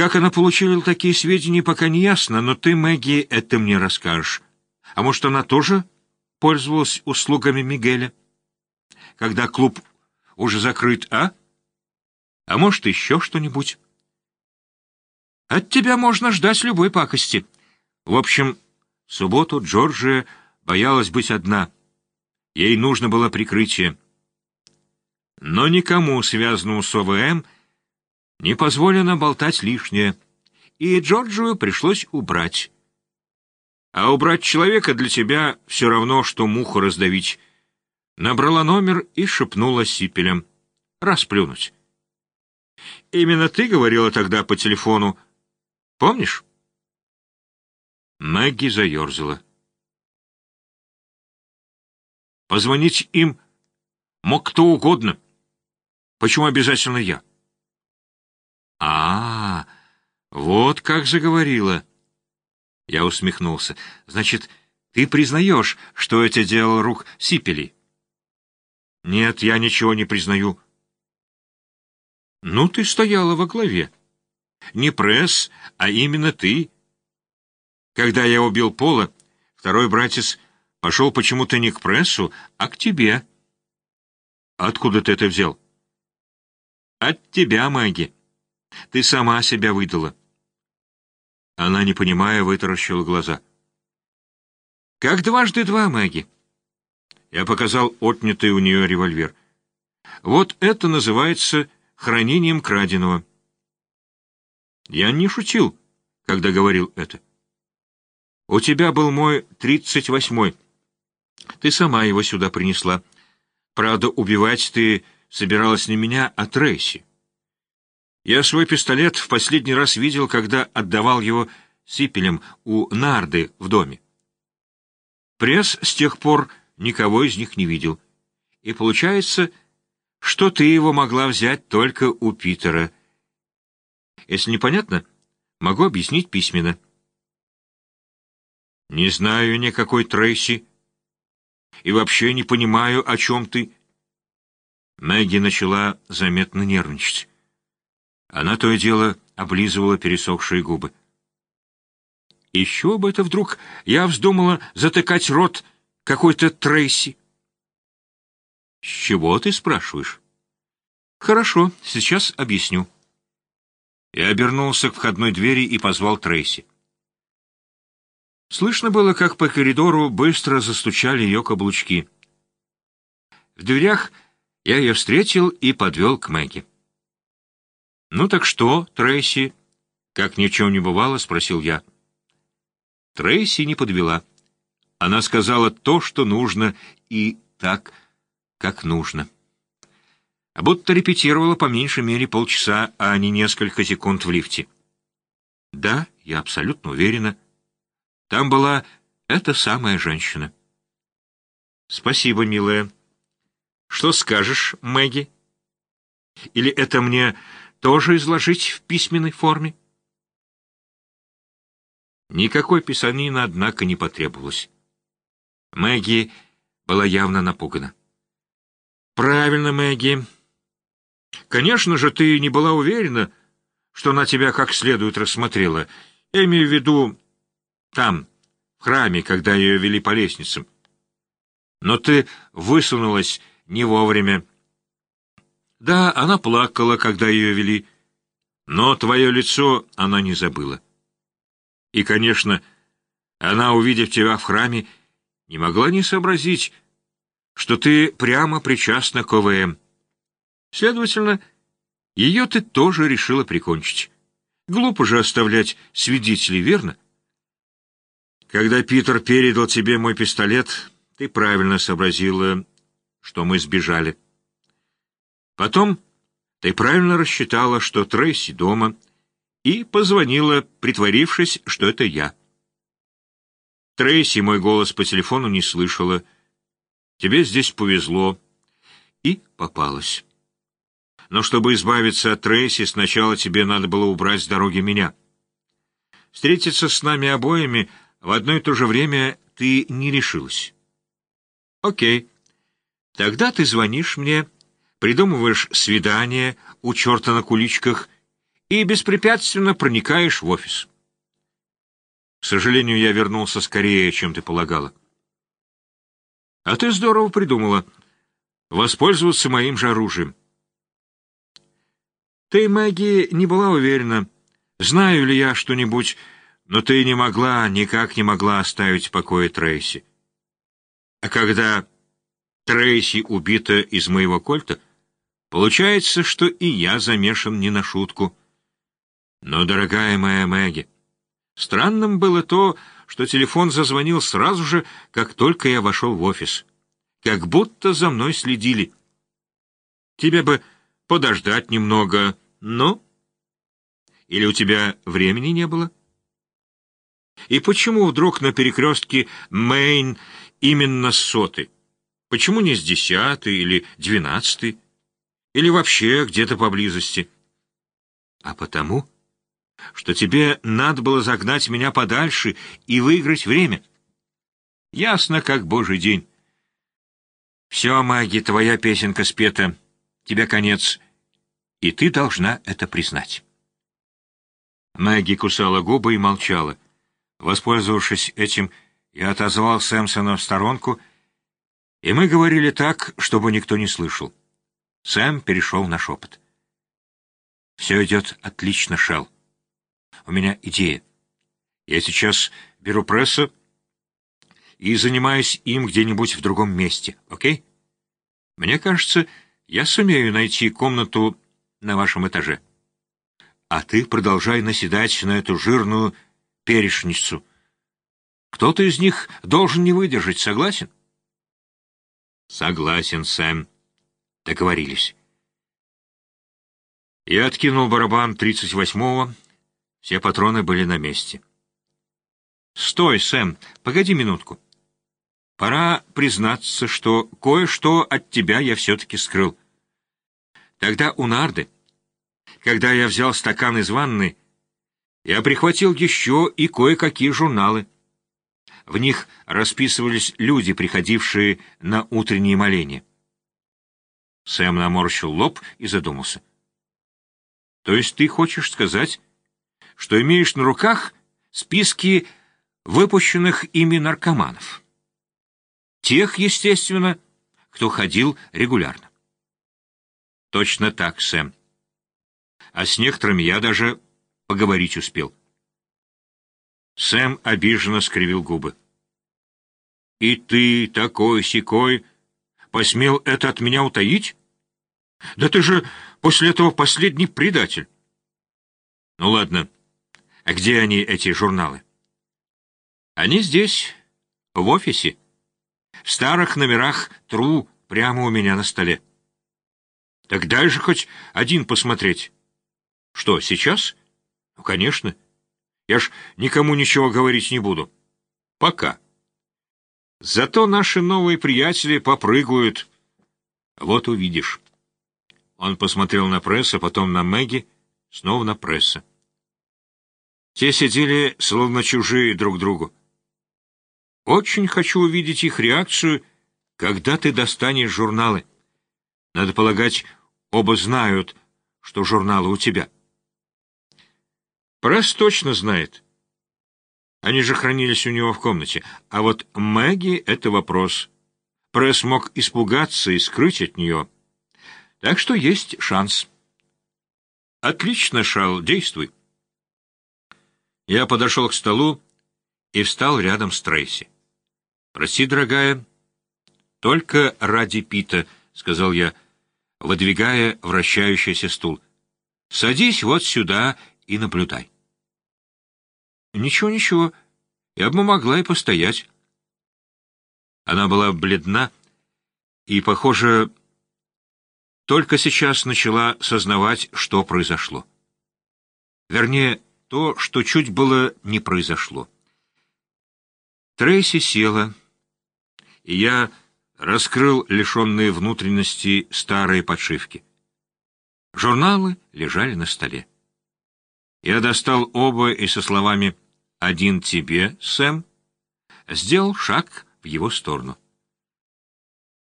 Как она получила такие сведения, пока не ясно, но ты, Мэгги, это мне расскажешь. А может, она тоже пользовалась услугами Мигеля? Когда клуб уже закрыт, а? А может, еще что-нибудь? От тебя можно ждать любой пакости. В общем, в субботу Джорджия боялась быть одна. Ей нужно было прикрытие. Но никому, связанному с ОВМ, не позволено болтать лишнее, и Джорджию пришлось убрать. А убрать человека для тебя все равно, что муху раздавить. Набрала номер и шепнула сипелем. Расплюнуть. Именно ты говорила тогда по телефону. Помнишь? Мэгги заерзала. Позвонить им мог кто угодно. Почему обязательно я? А, -а, -а вот как заговорила. Я усмехнулся. Значит, ты признаешь, что это делал рук Сипели? Нет, я ничего не признаю. Ну, ты стояла во главе. Не пресс, а именно ты. Когда я убил Пола, второй братец пошел почему-то не к прессу, а к тебе. Откуда ты это взял? От тебя, Мэгги. Ты сама себя выдала. Она, не понимая, вытаращила глаза. «Как дважды два, Мэгги?» Я показал отнятый у нее револьвер. «Вот это называется хранением краденого». Я не шутил, когда говорил это. «У тебя был мой тридцать восьмой. Ты сама его сюда принесла. Правда, убивать ты собиралась не меня, а Трейси. Я свой пистолет в последний раз видел, когда отдавал его Сипелем у Нарды в доме. Пресс с тех пор никого из них не видел. И получается, что ты его могла взять только у Питера. Если непонятно, могу объяснить письменно. Не знаю никакой Трейси. И вообще не понимаю, о чем ты. Мэгги начала заметно нервничать. Она то и дело облизывала пересохшие губы. Еще бы это вдруг я вздумала затыкать рот какой-то Трейси. — С чего ты спрашиваешь? — Хорошо, сейчас объясню. Я обернулся к входной двери и позвал Трейси. Слышно было, как по коридору быстро застучали ее каблучки. В дверях я ее встретил и подвел к Мэгги. «Ну так что, Трейси?» — как ни в чем не бывало, спросил я. Трейси не подвела. Она сказала то, что нужно, и так, как нужно. А будто репетировала по меньшей мере полчаса, а не несколько секунд в лифте. Да, я абсолютно уверена. Там была эта самая женщина. Спасибо, милая. Что скажешь, Мэгги? Или это мне тоже изложить в письменной форме? Никакой писанины, однако, не потребовалось. Мэгги была явно напугана. «Правильно, Мэгги. Конечно же, ты не была уверена, что она тебя как следует рассмотрела. Я имею в виду там, в храме, когда ее вели по лестницам. Но ты высунулась не вовремя. Да, она плакала, когда ее вели, но твое лицо она не забыла. И, конечно, она, увидев тебя в храме, не могла не сообразить, что ты прямо причастна к ОВМ. Следовательно, ее ты тоже решила прикончить. Глупо же оставлять свидетелей, верно? Когда Питер передал тебе мой пистолет, ты правильно сообразила, что мы сбежали. Потом ты правильно рассчитала, что Трейси дома — и позвонила, притворившись, что это я. Трейси мой голос по телефону не слышала. Тебе здесь повезло. И попалась. Но чтобы избавиться от Трейси, сначала тебе надо было убрать с дороги меня. Встретиться с нами обоими в одно и то же время ты не решилась. Окей. Тогда ты звонишь мне, придумываешь свидание у черта на куличках — и беспрепятственно проникаешь в офис. К сожалению, я вернулся скорее, чем ты полагала. А ты здорово придумала воспользоваться моим же оружием. Ты, Мэгги, не была уверена, знаю ли я что-нибудь, но ты не могла, никак не могла оставить в покое Трейси. А когда Трейси убита из моего кольта, получается, что и я замешан не на шутку. Но, дорогая моя Мэгги, странным было то, что телефон зазвонил сразу же, как только я вошел в офис. Как будто за мной следили. Тебе бы подождать немного, но... Или у тебя времени не было? И почему вдруг на перекрестке Мейн именно соты? Почему не с десятой или двенадцатой? Или вообще где-то поблизости? А потому, что тебе надо было загнать меня подальше и выиграть время. Ясно, как божий день. Все, Маги, твоя песенка спета. Тебе конец. И ты должна это признать. Мэгги кусала губы и молчала. Воспользовавшись этим, я отозвал Сэмсона в сторонку, и мы говорили так, чтобы никто не слышал. Сэм перешел на шепот. «Все идет отлично, Шелл. У меня идея. Я сейчас беру прессу и занимаюсь им где-нибудь в другом месте, окей? Мне кажется, я сумею найти комнату на вашем этаже. А ты продолжай наседать на эту жирную перешницу. Кто-то из них должен не выдержать, согласен? Согласен, Сэм. Договорились. Я откинул барабан 38-го. Все патроны были на месте. «Стой, Сэм, погоди минутку. Пора признаться, что кое-что от тебя я все-таки скрыл. Тогда у Нарды, когда я взял стакан из ванны, я прихватил еще и кое-какие журналы. В них расписывались люди, приходившие на утренние моления. Сэм наморщил лоб и задумался. «То есть ты хочешь сказать, что имеешь на руках списки выпущенных ими наркоманов?» Тех, естественно, кто ходил регулярно. Точно так, Сэм. А с некоторыми я даже поговорить успел. Сэм обиженно скривил губы. «И ты, такой-сякой, посмел это от меня утаить? Да ты же после этого последний предатель!» «Ну ладно, а где они, эти журналы?» «Они здесь, в офисе. В старых номерах тру прямо у меня на столе». «Так дай же хоть один посмотреть». «Что, сейчас?» Ну, конечно. Я ж никому ничего говорить не буду. Пока. Зато наши новые приятели попрыгают. Вот увидишь. Он посмотрел на пресса, потом на Мэгги, снова на пресса. Те сидели, словно чужие друг другу. Очень хочу увидеть их реакцию, когда ты достанешь журналы. Надо полагать, оба знают, что журналы у тебя. Пресс точно знает. Они же хранились у него в комнате. А вот Мэгги — это вопрос. Пресс мог испугаться и скрыть от нее. Так что есть шанс. Отлично, Шал, действуй. Я подошел к столу и встал рядом с Трейси. «Прости, дорогая, только ради Пита», — сказал я, выдвигая вращающийся стул. «Садись вот сюда и наблюдай». «Ничего, ничего, я бы могла и постоять». Она была бледна и, похоже, только сейчас начала сознавать, что произошло. Вернее, то, что чуть было не произошло. Трейси села, и я раскрыл лишенные внутренности старые подшивки. Журналы лежали на столе. Я достал оба и со словами «Один тебе, Сэм», сделал шаг в его сторону.